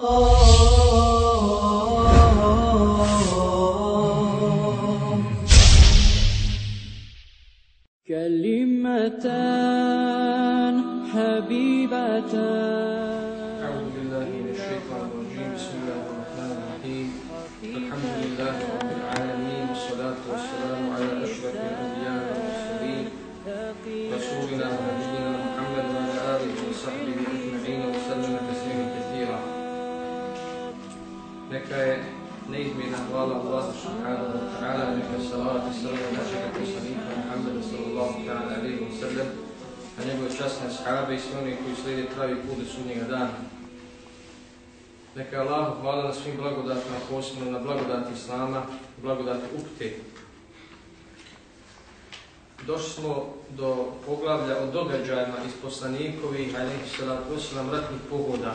Oh. Hvala Allah subhanahu wa ta'ala, neka salavat i salam našeg poslanika Muhammeda sallallahu ta'ala alaihi wa sallam, a njegove časne ashabe i sve oni koji slijede pravi put do sudnjega dana. Neka je Allah hvala na svim blagodatima, posebno na blagodati Islama, blagodati upte. Došli smo do poglavlja o događajima iz poslanikovi, alaihi salatu wasalam, ratnih pogoda,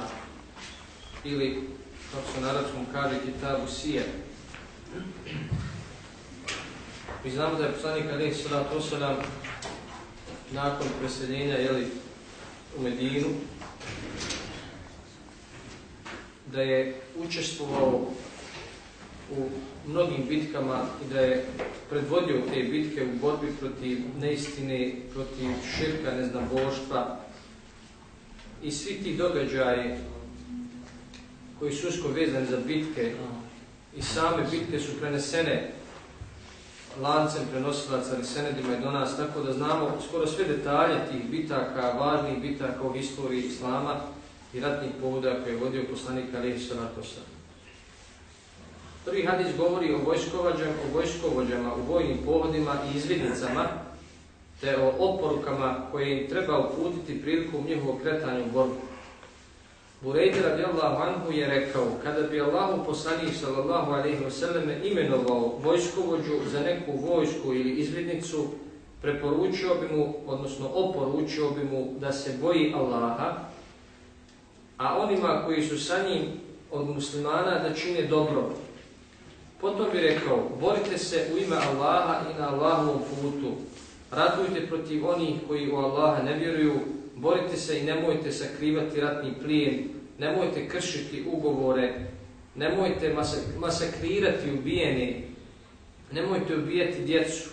ili, kako se na arabskom kaže, kitabu sijer. Mi znamo da je poslanik alaihi salatu Osalam nakon preseljenja jeli, u Medinu, da je učestvovao u mnogim bitkama i da je predvodio te bitke u borbi protiv neistine, protiv širka, ne znam, boštva i svi ti događaje koji su usko vezani za bitke i same bitke su prenesene lancem prenosilaca ili senedima i do nas, tako da znamo skoro sve detalje tih bitaka, važnih bitaka u historiji Islama i ratnih povoda koje je vodio poslanik Alihi Salatosa. Prvi hadis govori o vojskovođama, o vojskovođama u vojnim pohodima i izvidnicama, te o oporukama koje im treba uputiti prilikom njihovog kretanja u borbu. Burejde radijallahu anhu je rekao, kada bi Allahu poslanik sallallahu alaihi wasallam imenovao vojskovođu za neku vojsku ili izvidnicu, preporučio bi mu, odnosno oporučio bi mu da se boji Allaha, a onima koji su sa njim od muslimana da čine dobro. Potom bi rekao, borite se u ime Allaha i na Allahovom putu, ratujte protiv onih koji u Allaha ne vjeruju, borite se i nemojte sakrivati ratni plijen, nemojte kršiti ugovore, nemojte masakrirati ubijene, nemojte ubijati djecu.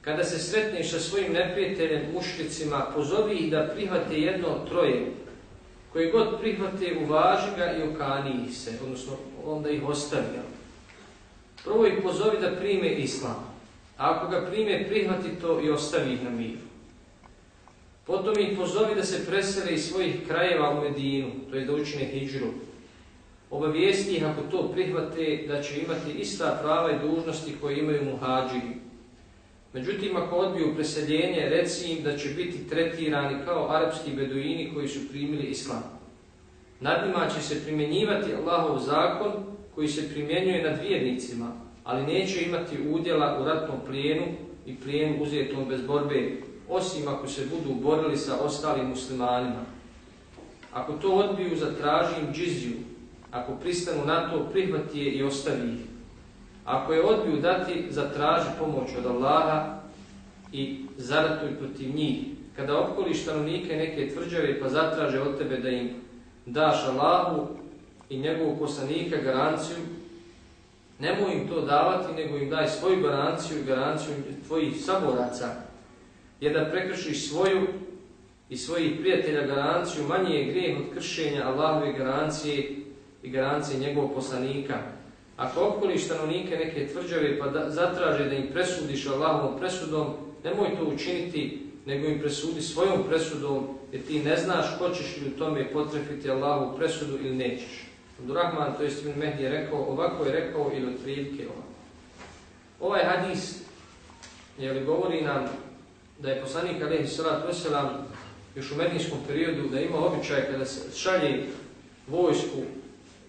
Kada se sretneš sa svojim neprijateljem mušlicima, pozovi ih da prihvate jedno od troje, koji god prihvate, uvaži ga i okani ih se, odnosno onda ih ostavi. Prvo ih pozovi da prime islam, a ako ga prime, prihvati to i ostavi ih na miru. Potom ih pozovi da se presele iz svojih krajeva u Medinu, to je da učine hijđru. Obavijesti ih ako to prihvate da će imati ista prava i dužnosti koje imaju muhađiri. Međutim, ako odbiju preseljenje, reci im da će biti tretirani kao arapski beduini koji su primili islam. Nad njima će se primjenjivati Allahov zakon koji se primjenjuje nad vjernicima, ali neće imati udjela u ratnom plijenu i plijenu uzetom bez borbe, osim ako se budu borili sa ostalim muslimanima. Ako to odbiju, zatraži im džiziju. Ako pristanu na to, prihvati je i ostavi ih. Ako je odbiju dati, zatraži pomoć od Allaha i zaratuj protiv njih. Kada okoliš stanovnike neke tvrđave pa zatraže od tebe da im daš Allahu i njegovog poslanika garanciju, nemoj im to davati, nego im daj svoju garanciju i garanciju tvojih saboraca je da prekršiš svoju i svojih prijatelja garanciju, manje je grijeh od kršenja Allahove garancije i garancije njegovog poslanika. Ako okoliš stanovnike neke tvrđave pa da, zatraže da im presudiš Allahovom presudom, nemoj to učiniti, nego im presudi svojom presudom, jer ti ne znaš ko ćeš li u tome potrefiti Allahovu presudu ili nećeš. Abdurrahman, to je Ibn Mehdi, je rekao, ovako je rekao ili otprilike ovako. Ovaj hadis je li govori nam da je poslanik Alehi Salat Veselam još u medijskom periodu da ima običaj kada se šalje vojsku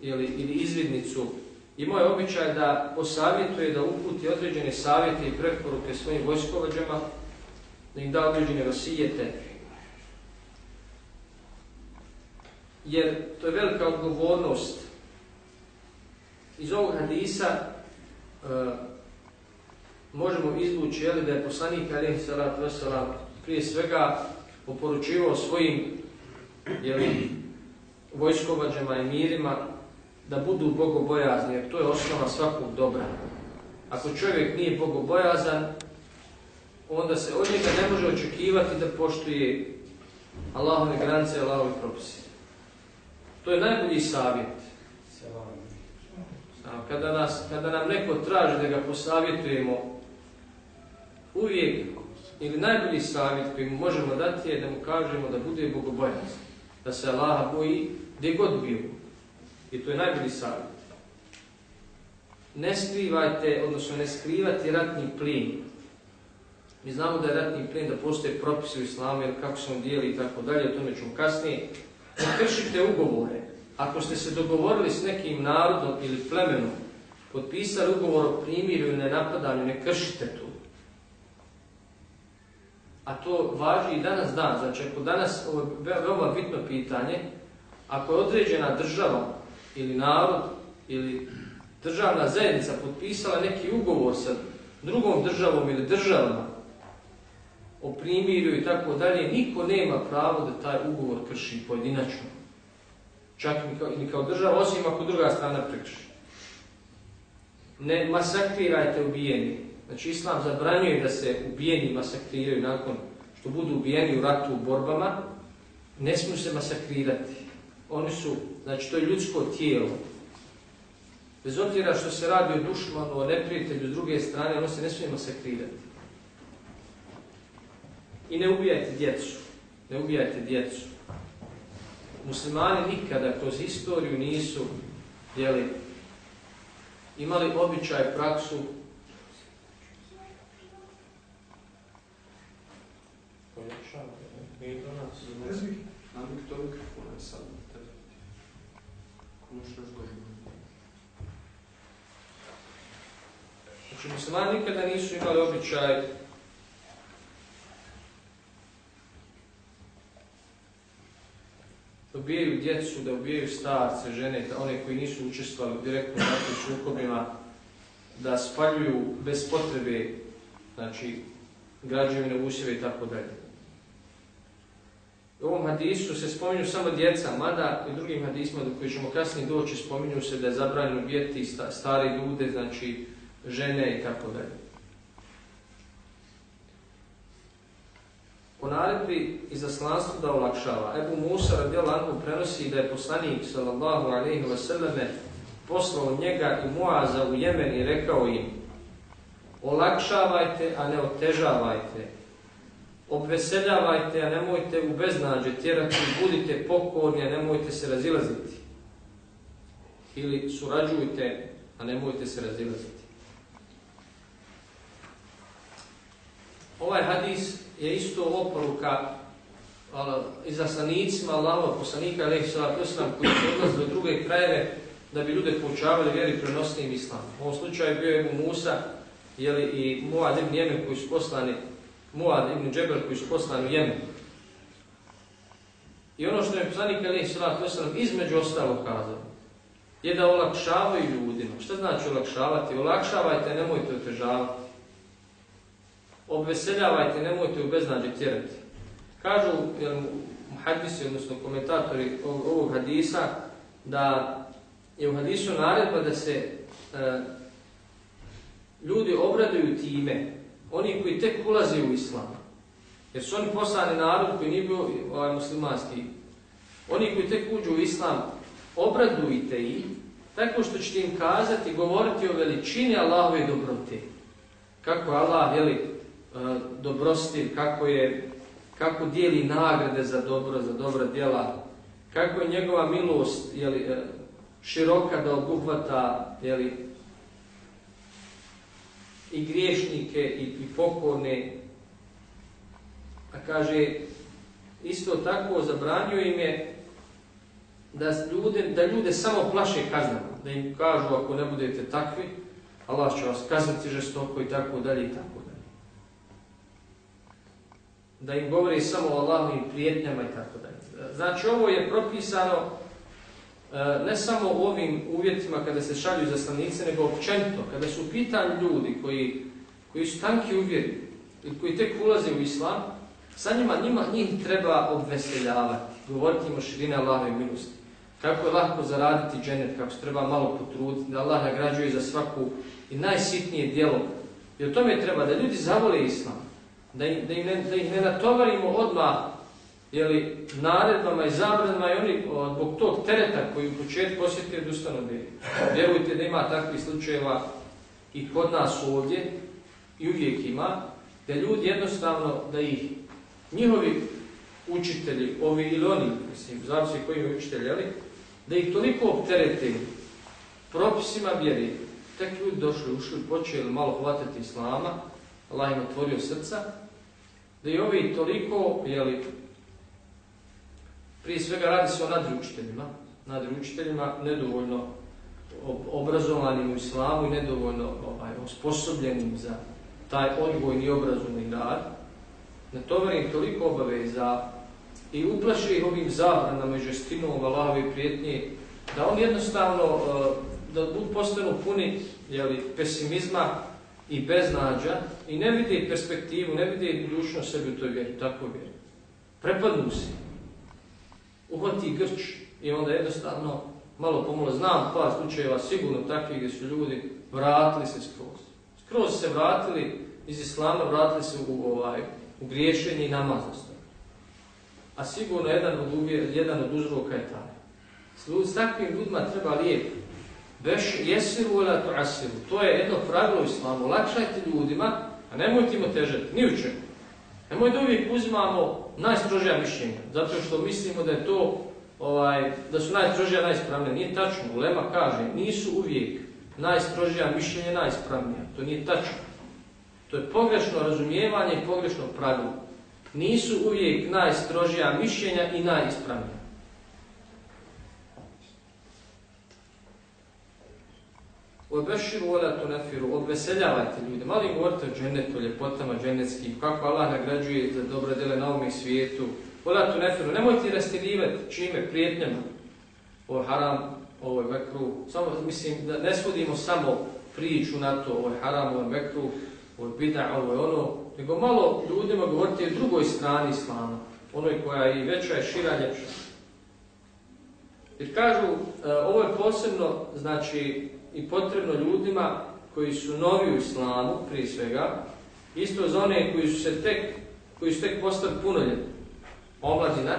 ili, ili izvidnicu Imao je običaj da posavjetuje, da uputi određene savjete i preporuke svojim vojskovođama, da im da određene vasijete. Jer to je velika odgovornost. Iz ovog hadisa uh, možemo izvući jeli, da je poslanik Alihi Salat Veselam prije svega oporučivao svojim jeli, vojskovađama i mirima da budu bogobojazni, jer to je osnova svakog dobra. Ako čovjek nije bogobojazan, onda se od njega ne može očekivati da poštuje Allahove granice i Allahove propise. To je najbolji savjet. Kada, nas, kada nam neko traži da ga posavjetujemo, uvijek ili najbolji savjet koji mu možemo dati je da mu kažemo da bude bogobojazan, da se Allaha boji gdje god bio. I to je najbolji savjet. Ne skrivajte, odnosno ne skrivati ratni plin. Mi znamo da je ratni plin, da postoje propisi u islamu, jer kako se on dijeli i tako dalje, o tome ćemo kasnije. Ne kršite ugovore. Ako ste se dogovorili s nekim narodom ili plemenom, potpisali ugovor o primirju i nenapadanju, ne kršite to. A to važi i danas dan. Znači, ako danas, ovo je veoma bitno pitanje, ako je određena država ili narod ili državna zajednica potpisala neki ugovor sa drugom državom ili državama o primirju i tako dalje, niko nema pravo da taj ugovor krši pojedinačno. Čak i kao, ili kao država, osim ako druga strana prekrši. Ne masakrirajte ubijeni. Znači, Islam zabranjuje da se ubijeni masakriraju nakon što budu ubijeni u ratu u borbama. Ne smiju se masakrirati. Oni su, znači, to je ljudsko tijelo. Bez obzira što se radi o dušmanu, o neprijatelju s druge strane, ono se ne smije masakrirati. I ne ubijajte djecu. Ne ubijajte djecu. Muslimani nikada kroz istoriju nisu jeli, imali običaj, praksu Namik to mikrofona sad. Komuš još dobro. Znači, muslimani nikada nisu imali običaj da ubijaju djecu, da ubijaju starce, žene, da one koji nisu učestvali direktno u takvim sukobima, da spaljuju bez potrebe, znači, građevine, usjeve i tako dalje. U ovom hadisu se spominju samo djeca, mada i drugim hadisma do koji ćemo kasnije doći spominju se da je zabranjeno bijeti stari ljude, znači žene i tako dalje. Po naredbi i zaslanstvu da olakšava. Ebu Musa radijalahu prenosi da je poslanik sallallahu alaihi wa sallame poslao njega i Muaza u Jemen i rekao im olakšavajte, a ne otežavajte. Obveseljavajte, a nemojte u beznađe tjerati, budite pokorni, a nemojte se razilaziti. Ili surađujte, a nemojte se razilaziti. Ovaj hadis je isto oporuka izaslanicima Allahova poslanika alejhi salatu islam koji su odlazili u druge krajeve da bi ljude poučavali vjeri prenosnim islam. U ovom slučaju bio je Musa jeli, i Muad ibn Jemen koji su poslani Muad ibn Džebel koji su poslani u Jemen. I ono što je poslanik alejhi salatu Veselam između ostalo kazao je da olakšavaju ljudima. Šta znači olakšavati? Olakšavajte, nemojte otežavati obveseljavajte, nemojte u beznađe tjerati. Kažu jel, hadisi, odnosno komentatori ovog hadisa, da je u hadisu naredba da se e, ljudi obraduju time, oni koji tek ulaze u islam, jer su oni poslani narod koji nije bio ovaj, muslimanski, oni koji tek uđu u islam, obradujte ih, tako što ćete im kazati, govoriti o veličini Allahove dobrote. Kako Allah, jeli, e, dobrostiv, kako je kako dijeli nagrade za dobro, za dobra djela, kako je njegova milost jeli, e, široka da obuhvata jeli, i griješnike i, i pokorne. A kaže, isto tako zabranio im je da ljude, da ljude samo plaše kaznama, da im kažu ako ne budete takvi, Allah će vas kazati žestoko i tako dalje i tako dalje. da im govori samo o Allahovim prijetnjama i tako dalje. Znači ovo je propisano E, ne samo u ovim uvjetima kada se šalju zaslanice, nego općenito, kada su pitan ljudi koji, koji su tanki uvjeri i koji tek ulaze u islam, sa njima, njima njih treba obveseljavati, govoriti im o širine Allahove milosti. kako je lahko zaraditi dženet, kako se treba malo potruditi, da Allah nagrađuje za svaku i najsitnije dijelo. I o tome treba da ljudi zavole islam, da, im, da, im ne, da ih ne natovarimo odmah jeli, naredbama i zabranama i oni o, zbog tog tereta koji u početku osjetili odustanu od vjeri. Vjerujte da ima takvih slučajeva i kod nas ovdje i uvijek ima, da ljudi jednostavno da ih njihovi učitelji, ovi ili oni, mislim, zavisi koji je učitelj, jeli, da ih toliko opterete propisima vjeri, tek ljudi došli, ušli, počeli malo hvatati islama, Allah im otvorio srca, da i ovi toliko, jeli, prije svega radi se o nadručiteljima, nadručiteljima nedovoljno obrazovanim u islamu i nedovoljno ovaj, osposobljenim za taj odgojni i obrazovni rad, natovara im toliko obaveza i uplaše ih ovim zabranama i žestinom Allahove prijetnje, da on jednostavno, e, da postanu puni jeli, pesimizma i beznađa i ne vide perspektivu, ne vide budućnost sebi u toj vjeri, tako vjeri. Prepadnu se, uhvati grč i onda jednostavno malo pomalo znam pa slučajeva sigurno takvi gdje su ljudi vratili se skroz. Skroz se vratili iz islama, vratili se u, ovaj, u griješenje i namaznost. A sigurno jedan od, uvje, jedan od uzroka je taj. S takvim ljudima treba lijepo. Veš jesiru ila to asiru. To je jedno pravilo islamu. Lakšajte ljudima, a nemojte im otežati. Ni u čemu. Nemoj da uvijek uzimamo najstrožija mišljenja. Zato što mislimo da je to ovaj, da su najstrožija najispravnija. Nije tačno. Ulema kaže, nisu uvijek najstrožija mišljenja najispravnija. To nije tačno. To je pogrešno razumijevanje i pogrešno pravilo. Nisu uvijek najstrožija mišljenja i najispravnija. Obeširu vola tu nafiru, obveseljavajte ljude. Mali govorite o džennetu, ljepotama džennetskim, kako Allah nagrađuje za dobro dele na ovom svijetu. Vola tu nafiru, nemojte rastirivati čime, prijetnjama. Ovo je haram, ovo je vekru. Samo, mislim, da ne svodimo samo priču na to, ovo je haram, ovo je vekru, ovo je bida, ovo je ono. Nego malo ljudima govorite o drugoj strani islama. Onoj koja je i veća, je šira, ljepša. Jer kažu, e, ovo je posebno, znači, i potrebno ljudima koji su novi u islamu, prije svega, isto za one koji su se tek, koji su tek postali punoljetni, omladina,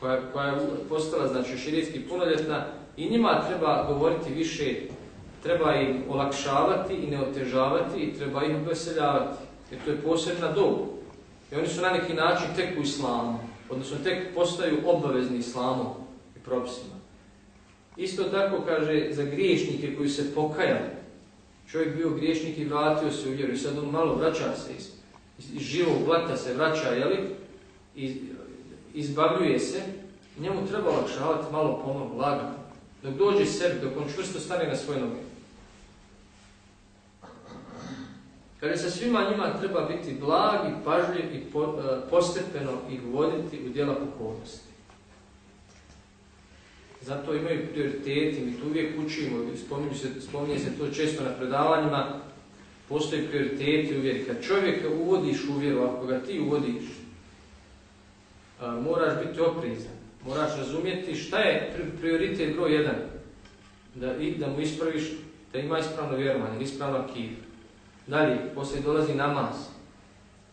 koja, koja je postala, znači, širijski punoljetna, i njima treba govoriti više, treba im olakšavati i ne otežavati i treba ih veseljavati, jer to je posebna dob. I oni su na neki način tek u islamu, odnosno tek postaju obavezni islamom i propisima. Isto tako kaže za griješnike koji se pokajali. Čovjek bio griješnik i vratio se u vjeru i sad on malo vraća se iz, iz živog blata se vraća, jeli? I izbavljuje se. Njemu treba olakšavati malo pomalo, lagano. Dok dođe sebi, dok on čvrsto stane na svoje noge. Kaže, sa svima njima treba biti blag i pažljiv i po, e, postepeno ih voditi u dijela pokornosti. Zato imaju prioriteti, mi tu uvijek učimo, spominje se, spominje se to često na predavanjima, postoji prioriteti uvijek. Kad čovjeka uvodiš u vjeru, ako ga ti uvodiš, a, moraš biti oprezan, moraš razumjeti šta je prioritet broj jedan, da, i, da mu ispraviš, da ima ispravno vjerovanje, ispravno akidu. Dalje, poslije dolazi namaz,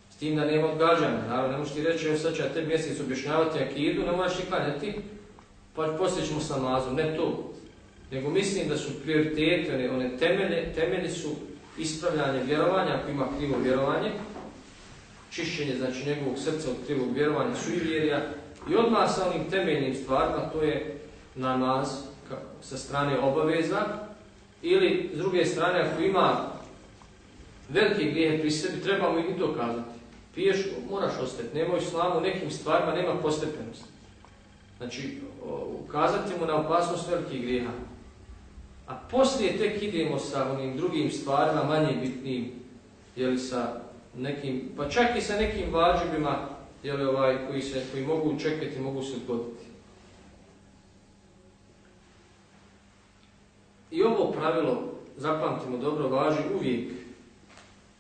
s tim da nema odgađanja, naravno ne možeš ti reći, evo sad će ja te mjesec objašnjavati akidu, ne moraš i klanjati, pa poslije ćemo s namazom, ne to. Nego mislim da su prioritete, one, one temelje, temelji su ispravljanje vjerovanja, ako ima krivo vjerovanje, čišćenje znači njegovog srca od krivog vjerovanja, su i vjerija, i odmah sa onim temeljnim stvarima, to je namaz sa strane obaveza, ili s druge strane, ako ima velike grijehe pri sebi, trebamo i to kazati. Piješ, moraš ostati, nemoj islamu, nekim stvarima nema postepenosti. Znači, ukazati mu na opasnost velikih grijeha. A poslije tek idemo sa onim drugim stvarima, manje bitnim, jeli sa nekim, pa čak i sa nekim vađubima, jeli ovaj, koji, se, koji mogu čekati, mogu se odgoditi. I ovo pravilo, zapamtimo dobro, važi uvijek.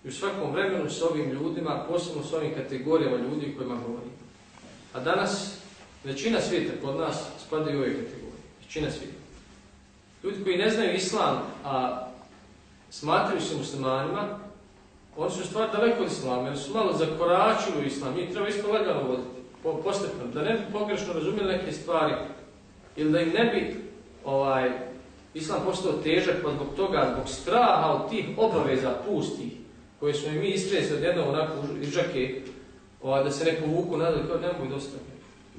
I u svakom vremenu s ovim ljudima, posebno s ovim kategorijama ljudi kojima govorimo. A danas Većina svijeta kod nas spada u ove kategorije. Većina svijeta. Ljudi koji ne znaju islam, a smatraju se muslimanima, oni su stvar daleko od islama, jer su malo zakoračili u islam, njih treba isto lagano voditi, po, postepno, da ne bi pogrešno razumjeli neke stvari, ili da im ne bi ovaj, islam postao težak, pa zbog toga, zbog straha od tih obaveza pustih, koje smo i mi istresli od jednog onako ižake, ovaj, da se neko povuku nadal, kao nemoj dosta,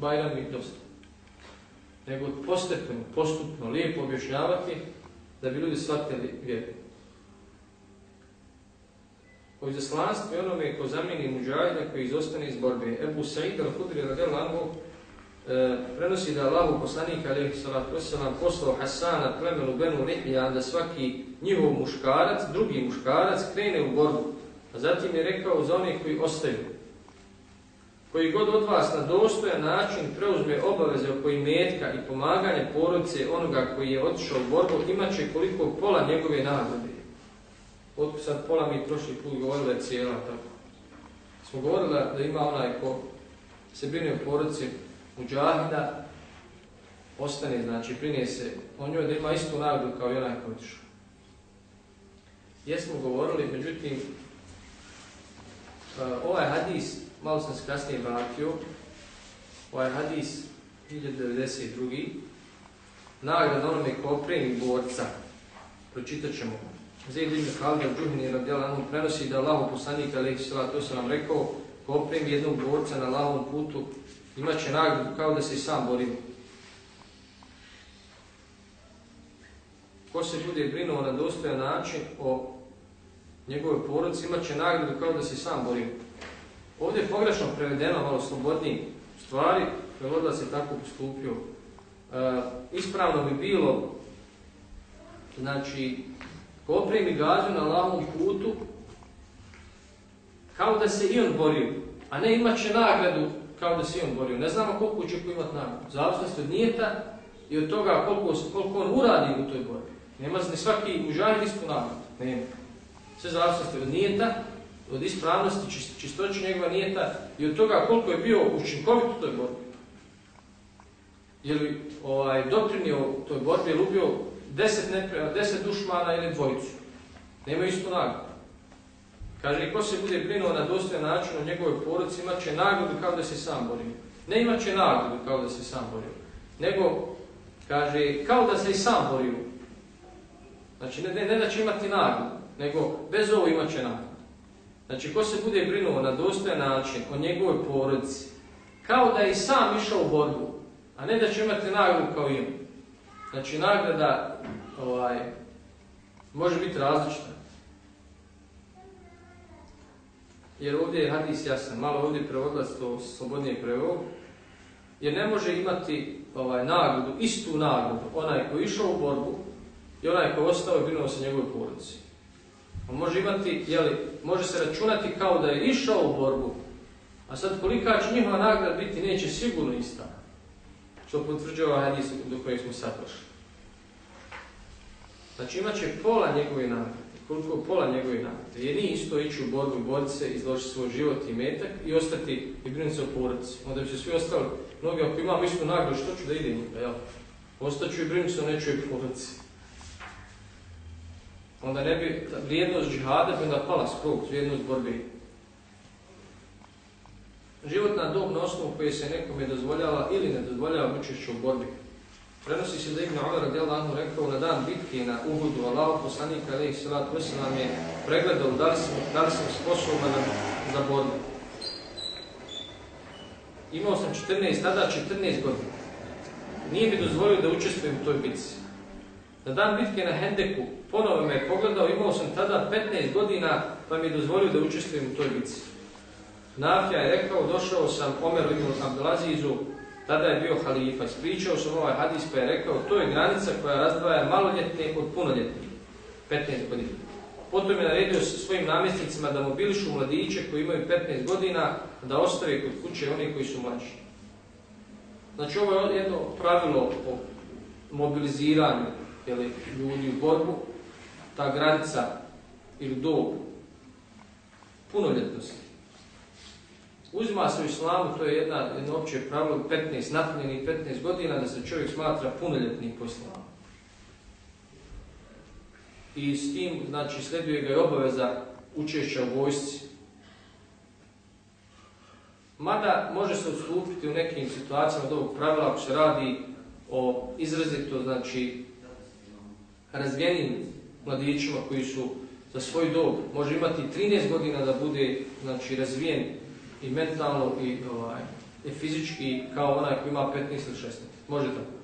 bajram i dosta. Nego postepeno, postupno, lijepo objašnjavati, da bi ljudi shvatili vjeru. O izaslanstvu i onome ko zamijeni muđajda koji izostane iz borbe. Ebu Sa'id al-Hudri radijal Anhu e, prenosi da Allahu poslanik alaihi salatu wasalam poslao Hasana plemenu Benu Lihija da svaki njihov muškarac, drugi muškarac, krene u borbu. A zatim je rekao za one koji ostaju. Koji god od vas na dostojan način preuzme obaveze oko imetka i pomaganje porodice onoga koji je otišao u borbu, imaće koliko pola njegove nagrade. Otko sad pola mi prošli put govorila je cijela tako. Smo govorila da ima onaj ko se brine o porodici muđahida, ostane, znači, prinese se o njoj da ima istu nagradu kao i onaj ko otišao. Jesmo govorili, međutim, ovaj hadis, malo sam se kasnije vratio, ovaj hadis 1092. Nagrada onome ko opremi borca, pročitat ćemo Zaid ibn Khalid al-Juhni radijallahu anhu prenosi da Allahu poslanik alejhi salatu vesselam rekao ko opremi jednog borca na Allahovom putu imaće nagradu kao da se sam bori. Ko se bude brinuo na dostojan način o njegove porodici imaće nagradu kao da se sam bori. Ovdje je pogrešno prevedeno malo slobodniji stvari, prevodila se tako postupio. E, ispravno bi bilo znači ko opremi gađu na lavom putu, kao da se i on borio, a ne imat će nagradu kao da se i on borio. Ne znamo koliko će ko imati nagradu. zavisnost od nijeta i od toga koliko, koliko on uradi u toj borbi. Nema ni svaki mužan istu nagradu. Nema. Sve zavisnosti od nijeta, od ispravnosti, čistoće njegova nijeta i od toga koliko je bio učinkovit u toj borbi. Je li ovaj, doprinio toj borbi, je li ubio deset, nepre, deset dušmana ili dvojicu. Nema istu nagradu. Kaže, ko se bude brinuo na dostojan način o njegovoj porodci, imat će nagradu kao da se sam borio. Ne imat će nagradu kao da se sam borio. Nego, kaže, kao da se i sam borio. Znači, ne, ne, ne da će imati nagradu, nego bez ovo imat će nagradu. Znači, ko se bude brinuo na dostojan način o njegovoj porodici, kao da je i sam išao u borbu, a ne da će imati nagradu kao i on. Znači, nagrada ovaj, može biti različita. Jer ovdje je hadis jasan, malo ovdje prevodila to slobodnije prevod, jer ne može imati ovaj nagradu, istu nagradu, onaj koji išao u borbu i onaj koji ostao i brinuo se njegovoj porodici. On može imati, jeli, može se računati kao da je išao u borbu, a sad kolika će njihova nagrada biti, neće sigurno ista. Što potvrđuje ovaj hadis do kojeg smo sad došli. Znači imat će pola njegove nagrade, koliko pola njegove nagrade. Jer nije isto ići u borbu boriti se, izložiti svoj život i metak i ostati i brinuti se o porodici. Onda bi se svi ostali, mnogi ako imam istu nagradu, što ću da idem? Pa jel? Ostaću i brinuti se o nečoj porodici. Onda ne bi, vrijednost džihada bi onda pala skog, vrijednost borbe. Životna dob na osnovu koje se nekome dozvoljava ili ne dozvoljava učešću u borbi. Prenosi se da Ibn Umar radijallahu anhu rekao na dan bitke na Uhudu, Allahu poslanika alejhi salatu vesselam je pregledao da li sam da li sam sposoban za borbu. Imao sam 14, tada 14 godina. Nije mi dozvolio da učestvujem u toj bitci. Na dan bitke na Hendeku ponovo me pogledao, imao sam tada 15 godina pa mi je dozvolio da učestvujem u toj bitci. Nafija je rekao, došao sam Omeru ibn Abdelazizu, tada je bio halifa, ispričao sam ovaj hadis pa je rekao, to je granica koja razdvaja maloljetne od punoljetne, 15 godina. Potom je naredio sa svojim namjesnicima da mobilišu mladiće koji imaju 15 godina, da ostave kod kuće oni koji su mlađi. Znači ovo je jedno pravilo o mobiliziranju jeli, ljudi u borbu, ta granica ili dob punoljetnosti Uzima se u islamu, to je jedna, jedno opće pravilo, 15, napunjenih 15 godina, da se čovjek smatra punoljetnim po islamu. I s tim, znači, sleduje ga i obaveza učešća u vojsci. Mada može se odstupiti u nekim situacijama od ovog pravila ako se radi o izrazito, znači, razvijenim mladićima koji su za svoj dob, može imati 13 godina da bude znači, razvijen i mentalno i, ovaj, i fizički kao onaj koji ima 15 ili 16. Može tako.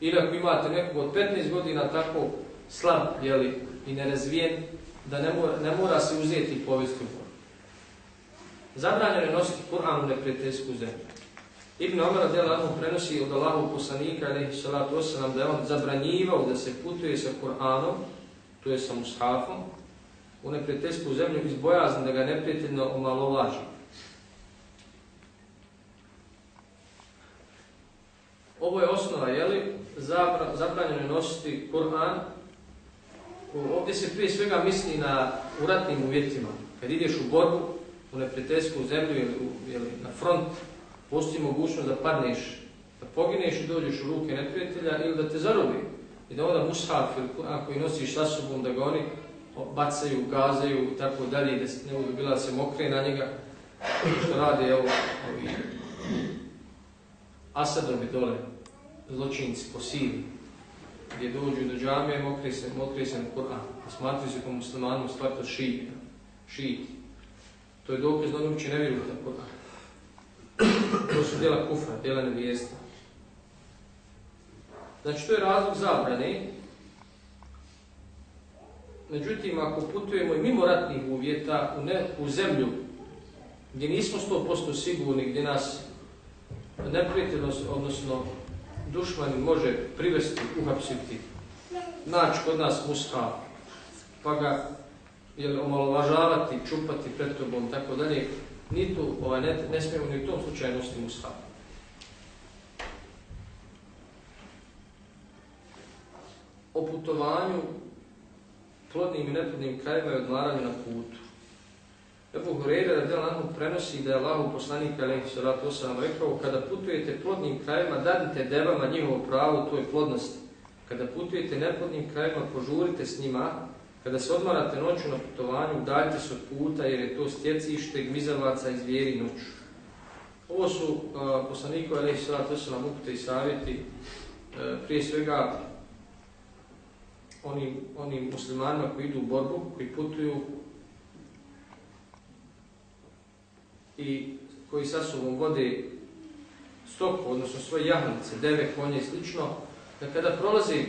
Ili ako imate nekog od 15 godina tako slab jeli, i nerazvijen, da ne mora, ne mora se uzeti povijesti u Zabranjeno je nositi Kur'an u neprijateljsku zemlju. Ibn Omar djela prenosi od Allahu poslanika alaihi salatu osalam da je on zabranjivao da se putuje sa Kur'anom, to je sa mushafom, u neprijateljsku zemlju iz da ga neprijateljno omalovaži. Ovo je osnova, jeli, zabranjeno je nositi Kur'an. Ovdje se prije svega misli na uratnim uvjetima. Kad ideš u borbu, u neprijateljsku zemlju ili, ili na front, postoji mogućnost da padneš, da pogineš i dođeš u ruke neprijatelja ili da te zarobi. I da onda mushaf ili Kur'an koji nosiš sa sobom da ga oni bacaju, gazaju i tako dalje, da se ne budu bila se mokre na njega, što rade evo, ovi Asadovi dole, zločinci po sili, gdje dođu do džamije, mokri se, mokri se na Kur'an, a smatruju se po muslimanom stvar to šijit. To je dokaz da oni uopće ne vjeruju na Kur'an. To su djela kufra, djela nevijesta. Znači, to je razlog zabrane, Međutim, ako putujemo i mimo ratnih uvjeta u, ne, u zemlju gdje nismo 100% sigurni, gdje nas neprijateljnost, odnosno dušmani može privesti, uhapsiti, naći kod nas muska, pa ga jel, omalovažavati, čupati pred tobom, tako dalje, ni tu, ovaj, ne, ne smijemo ni u tom slučaju nositi mushaf. O putovanju plodnim i neplodnim krajima i odmaranju na putu. Ebu Hureyre radijalahu prenosi da je Allah poslanik alaihi salatu osalam rekao kada putujete plodnim krajima, dadite devama njihovo pravo, toj je plodnost. Kada putujete neplodnim krajima, požurite s njima. Kada se odmarate noću na putovanju, udaljite se od puta jer je to stjecište gmizavaca i zvijeri noću. Ovo su uh, poslaniku alaihi salatu osalam upute i savjeti uh, prije svega onim, onim muslimanima koji idu u borbu, koji putuju i koji sa sobom vode stoku, odnosno svoje jahnice, deve, konje i slično, da kada prolazi e,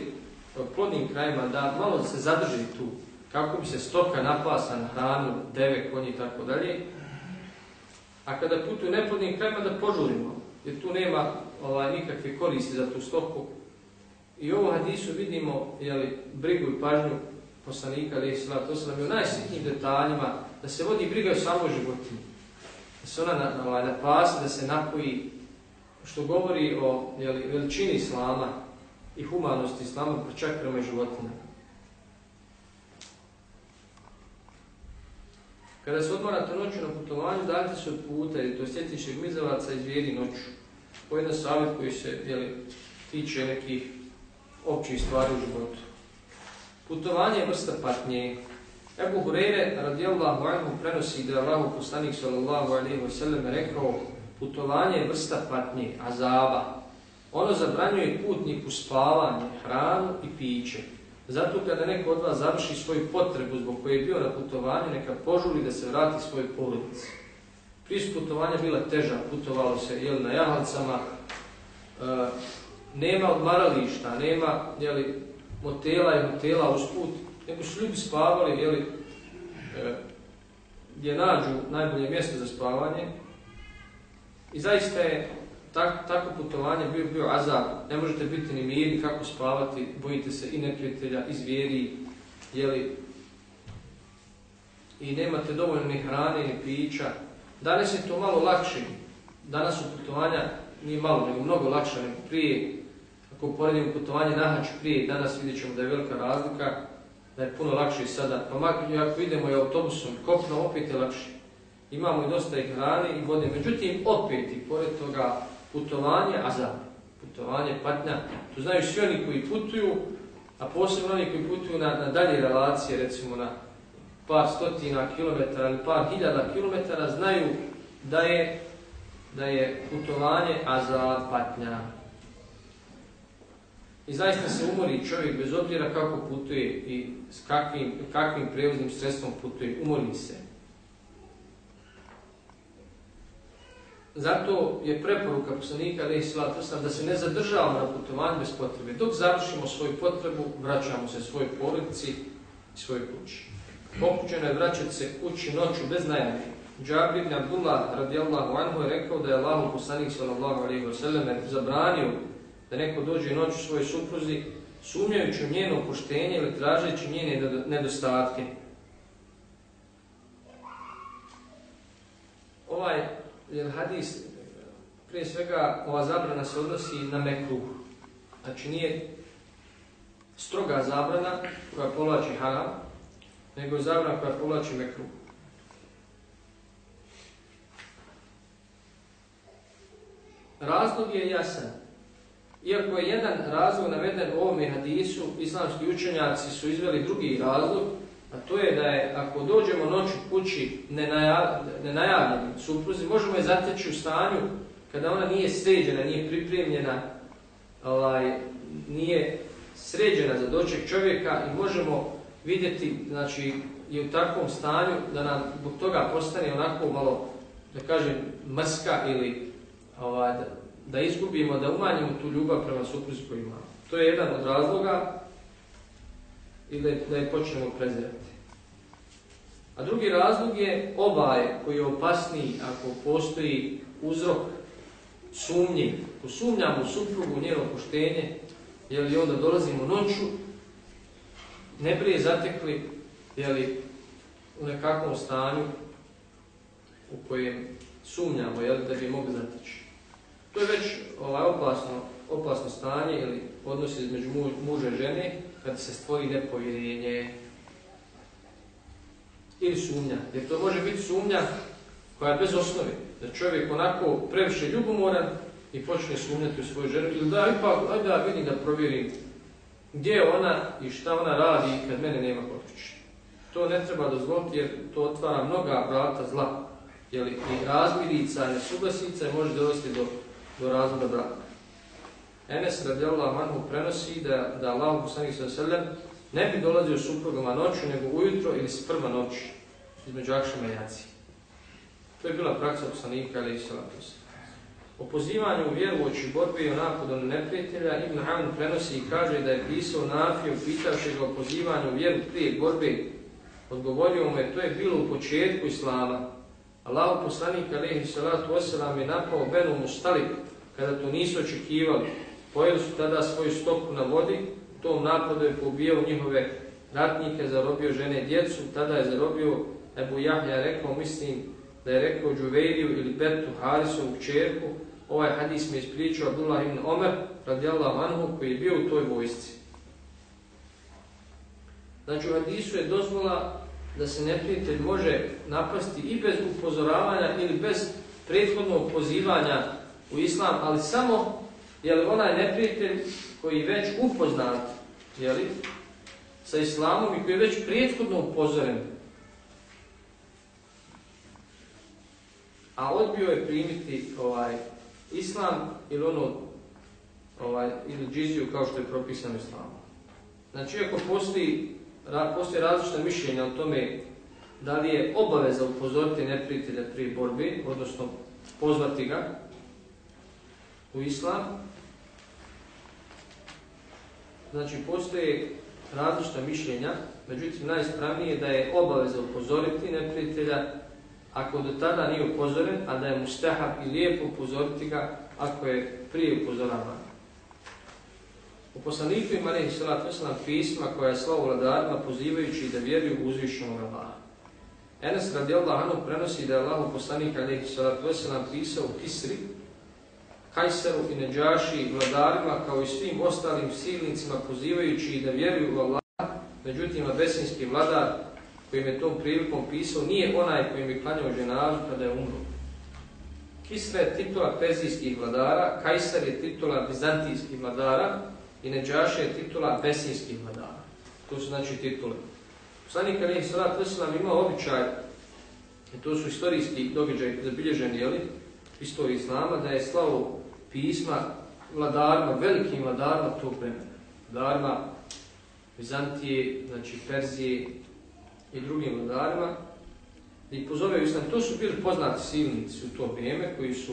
plodnim krajima, da malo se zadrži tu, kako bi se stoka napasa na hranu, deve, konji i tako dalje, a kada putuju neplodnim krajima da požurimo, jer tu nema ovaj, nikakve koristi za tu stoku, I u ovom hadisu vidimo jeli, brigu i pažnju poslanika, ali to sam je u najsitnijim detaljima, da se vodi briga o samoj životini. Da se ona na, ovaj, na, na da se napoji, što govori o jeli, veličini islama i humanosti islama, pa čak prema životinama. Kada se odmorate noću na putovanju, dajte se od puta, to je sjetiše gmizavaca i zvijeri noću. To je jedan savjet koji se jeli, tiče nekih općih stvari u životu. Putovanje je vrsta patnje. Ebu Hureyre radijallahu anhu prenosi da je Allah poslanik sallallahu alaihi wa sallam rekao putovanje je vrsta patnje, azaba. Ono zabranjuje putniku spavanje, hranu i piće. Zato kada neko od vas završi svoju potrebu zbog koje je bio na putovanju, neka požuli da se vrati svoj porodici. Prije putovanja bila teža, putovalo se jel, na jahalcama, e, nema odmarališta, nema jeli, motela i hotela usput, nego su ljudi spavali jeli, e, gdje nađu najbolje mjesto za spavanje. I zaista je tak, tako putovanje bio, bio azab. Ne možete biti ni mirni kako spavati, bojite se i neprijatelja, i zvijeri, jeli, i nemate dovoljno ni hrane, ni pića. Danas je to malo lakše. Danas su putovanja nije malo, nego mnogo lakše nego prije. Ako poredimo putovanje na hač prije, danas vidjet ćemo da je velika razlika, da je puno lakše sada. Pa makar ako idemo i autobusom, kopno opet je lakše. imamo i dosta i hrane i vode, međutim opet i pored toga putovanje, a za putovanje, patnja, to znaju svi oni koji putuju, a posebno oni koji putuju na, na dalje relacije, recimo na par stotina kilometara ili par hiljada kilometara, znaju da je, da je putovanje, a za patnja. I zaista se umori čovjek bez obzira kako putuje i s kakvim, kakvim prevoznim sredstvom putuje, umori se. Zato je preporuka poslanika ali da se ne zadržavamo na putovanju bez potrebe. Dok završimo svoju potrebu, vraćamo se svojoj porodici i svojoj kući. Pokućeno je vraćati se kući noću bez najave. Džabir ibn Abdullah radijallahu anhu je rekao da je Allah poslanik sallallahu alaihi wa sallam zabranio da neko dođe noću svojoj supruzi sumnjajući u njeno opuštenje ili tražeći njene nedostatke. Ovaj jer hadis, prije svega, ova zabrana se odnosi na mekruh. Znači nije stroga zabrana koja povlači haram, nego je zabrana koja povlači mekruh. Razlog je jasan. Iako je jedan razlog naveden u ovome hadisu, islamski učenjaci su izveli drugi razlog, a to je da je ako dođemo noću kući nenajavljeni supruzi, možemo je zateći u stanju kada ona nije sređena, nije pripremljena, ovaj, nije sređena za doček čovjeka i možemo vidjeti znači, je u takvom stanju da nam zbog toga postane onako malo, da kažem, mrska ili ovaj, da, da izgubimo, da umanjimo tu ljubav prema supruzi koju imamo. To je jedan od razloga i da, da je počnemo prezirati. A drugi razlog je ovaj koji je opasniji ako postoji uzrok sumnji. Ako sumnjamo suprugu, njeno poštenje, jeli onda dolazimo noću, ne prije zatekli jeli, u nekakvom stanju u kojem sumnjamo jeli, da bi mogli zateći. To je već ovaj, opasno, opasno stanje ili odnos između muža i žene, kada se stvori nepovjerenje ili sumnja. Jer to može biti sumnja koja je bez osnove. Da čovjek onako previše ljubomoran i počne sumnjati u svoju ženu. Ili da, ipak, ajde da vidim da provjerim gdje je ona i šta ona radi kad mene nema kod kuće. To ne treba dozvoliti jer to otvara mnoga vrata zla. Jer i razmirica, nesuglasica može dovesti do, do razvoda braka. Enes radijallahu anhu prenosi da, da Allah poslanik sa selem ne bi dolazio suprugama noću, nego ujutro ili s prva noć između akšama i jaci. To je bila praksa poslanika ali i salatu O pozivanju u vjeru oči borbe i o napadu na neprijatelja Ibn Hamd prenosi i kaže da je pisao Nafiju pitavši ga o pozivanju u vjeru prije borbe. Odgovorio mu je, to je bilo u početku Islama. Allah poslanik alaihi salatu wasalam je napao Benu Mustalib kada to nisu očekivali pojeli su tada svoju stoku na vodi, tom napadu je pobijao njihove ratnike, zarobio žene i djecu, tada je zarobio Ebu Jahja rekao, mislim da je rekao Džuvejdiju ili Betu Harisovu čerku, ovaj hadis mi je ispričao Abdullah ibn Omer, radijallahu anhu, koji je bio u toj vojsci. Znači u hadisu je dozvola da se neprijatelj može napasti i bez upozoravanja ili bez prethodnog pozivanja u islam, ali samo je onaj neprijatelj koji već upoznat jeli, sa islamom i koji je već prijethodno upozoren, a odbio je primiti ovaj islam ili ono ovaj, ili džiziju kao što je propisano islamom. Znači, iako postoji, ra, postoji različite mišljenja o tome da li je obaveza upozoriti neprijatelja prije borbi, odnosno pozvati ga u islam, Znači, postoje različita mišljenja, međutim, najispravnije je da je obaveza upozoriti neprijatelja ako do tada nije upozoren, a da je mu stehab i lijepo upozoriti ga ako je prije upozoravan. U poslaniku ima nehi salat veslam pisma koja je slavo vladarima pozivajući da vjeruju u uzvišenog Allaha. Enes radi anhu prenosi da je Allah u poslanika nehi salat veslam pisao u Kisri, Kajseru i Neđaši vladarima kao i svim ostalim silnicima pozivajući da vjeruju u Allah, međutim abesinski vladar kojim je tom prilikom pisao nije onaj kojim je klanjao ženazu kada je umro. Kisra je titula pezijskih vladara, Kajsar je titula bizantijskih vladara i Neđaša je titula abesinskih vladara. To su znači titule. Poslanik Ali Salat Veselam imao običaj, i to su istorijski događaj zabilježeni, jeli, istoriji Islama, da je slavo pisma vladarima, velikim vladarima tog vremena. Vladarima Bizantije, znači Perzije i drugim vladarima, i pozove Islam. To su bili poznati silnici u to vrijeme koji su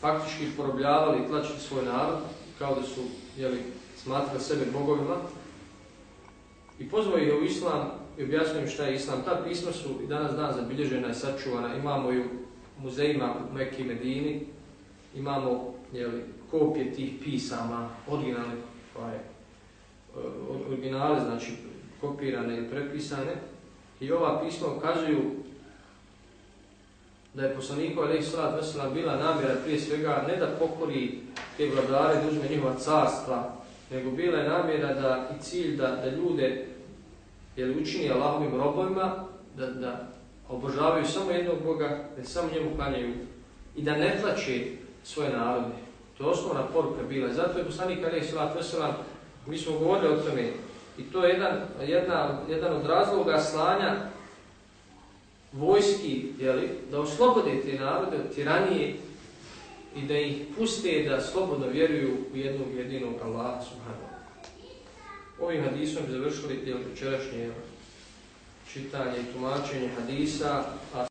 faktički porobljavali i tlačili svoj narod kao da su jeli, smatrali sebe bogovima. I pozvao ih u Islam i objasnio im šta je Islam. Ta pisma su i danas dan zabilježena i sačuvana. Imamo ju u muzejima u Mekke i Medini. Imamo jeli, kopije tih pisama, originalne, pa je, e, originale, znači kopirane i prepisane. I ova pisma ukazuju da je poslaniku alaih sallat vesela bila namjera prije svega ne da pokori te vladare, da uzme njihova carstva, nego bila je namjera da i cilj da, da ljude jel, učini Allahovim robovima, da, da obožavaju samo jednog Boga, da samo njemu klanjaju i da ne tlače svoje narode. To je osnovna poruka bila. Zato je poslanik alaih sallat Veselam, mi smo govorili o tome, I to je jedan, jedna, jedan od razloga slanja vojski, jeli, da oslobode te narode od tiranije i da ih puste da slobodno vjeruju u jednog jedinog Allaha subhanahu. Ovim hadisom bi završili večerašnje čitanje i tumačenje hadisa, a